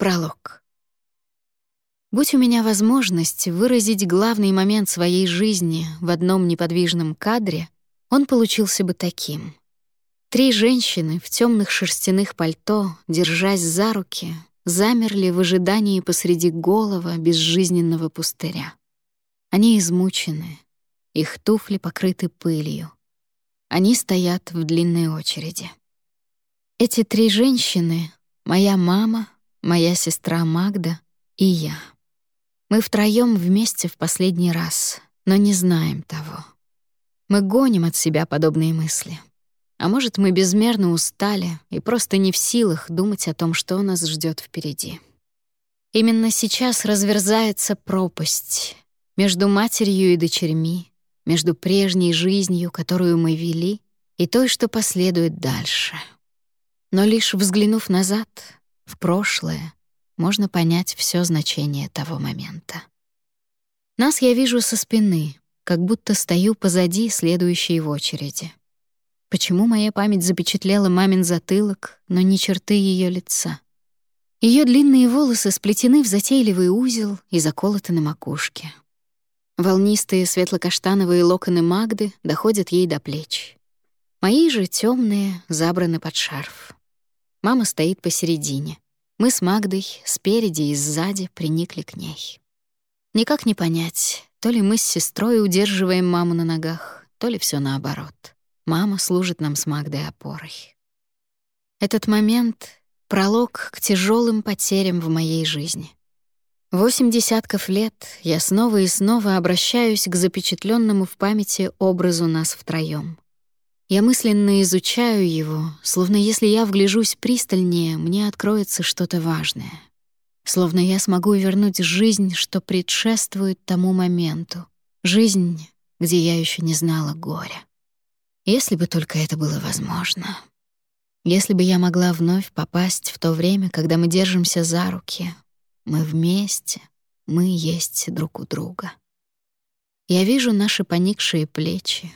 Пролог. Будь у меня возможность выразить главный момент своей жизни в одном неподвижном кадре, он получился бы таким. Три женщины в темных шерстяных пальто, держась за руки, замерли в ожидании посреди голого безжизненного пустыря. Они измучены, их туфли покрыты пылью. Они стоят в длинной очереди. Эти три женщины — моя мама, моя сестра Магда и я. Мы втроем вместе в последний раз, но не знаем того. Мы гоним от себя подобные мысли. А может, мы безмерно устали и просто не в силах думать о том, что нас ждет впереди. Именно сейчас разверзается пропасть между матерью и дочерьми, между прежней жизнью, которую мы вели, и той, что последует дальше. Но лишь взглянув назад, в прошлое, можно понять все значение того момента. Нас я вижу со спины, как будто стою позади следующей в очереди. Почему моя память запечатлела мамин затылок, но не черты ее лица? Ее длинные волосы сплетены в затейливый узел и заколоты на макушке. Волнистые светло-каштановые локоны Магды доходят ей до плеч. Мои же темные забраны под шарф. Мама стоит посередине. Мы с Магдой спереди и сзади приникли к ней. Никак не понять, то ли мы с сестрой удерживаем маму на ногах, то ли все наоборот. Мама служит нам с Магдой опорой. Этот момент — пролог к тяжелым потерям в моей жизни. Восемь десятков лет я снова и снова обращаюсь к запечатленному в памяти образу нас втроем. Я мысленно изучаю его, словно если я вгляжусь пристальнее, мне откроется что-то важное. Словно я смогу вернуть жизнь, что предшествует тому моменту. Жизнь, где я еще не знала горя. Если бы только это было возможно. Если бы я могла вновь попасть в то время, когда мы держимся за руки, мы вместе, мы есть друг у друга. Я вижу наши поникшие плечи,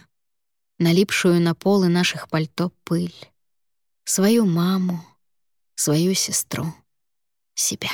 налипшую на полы наших пальто пыль, свою маму, свою сестру, себя.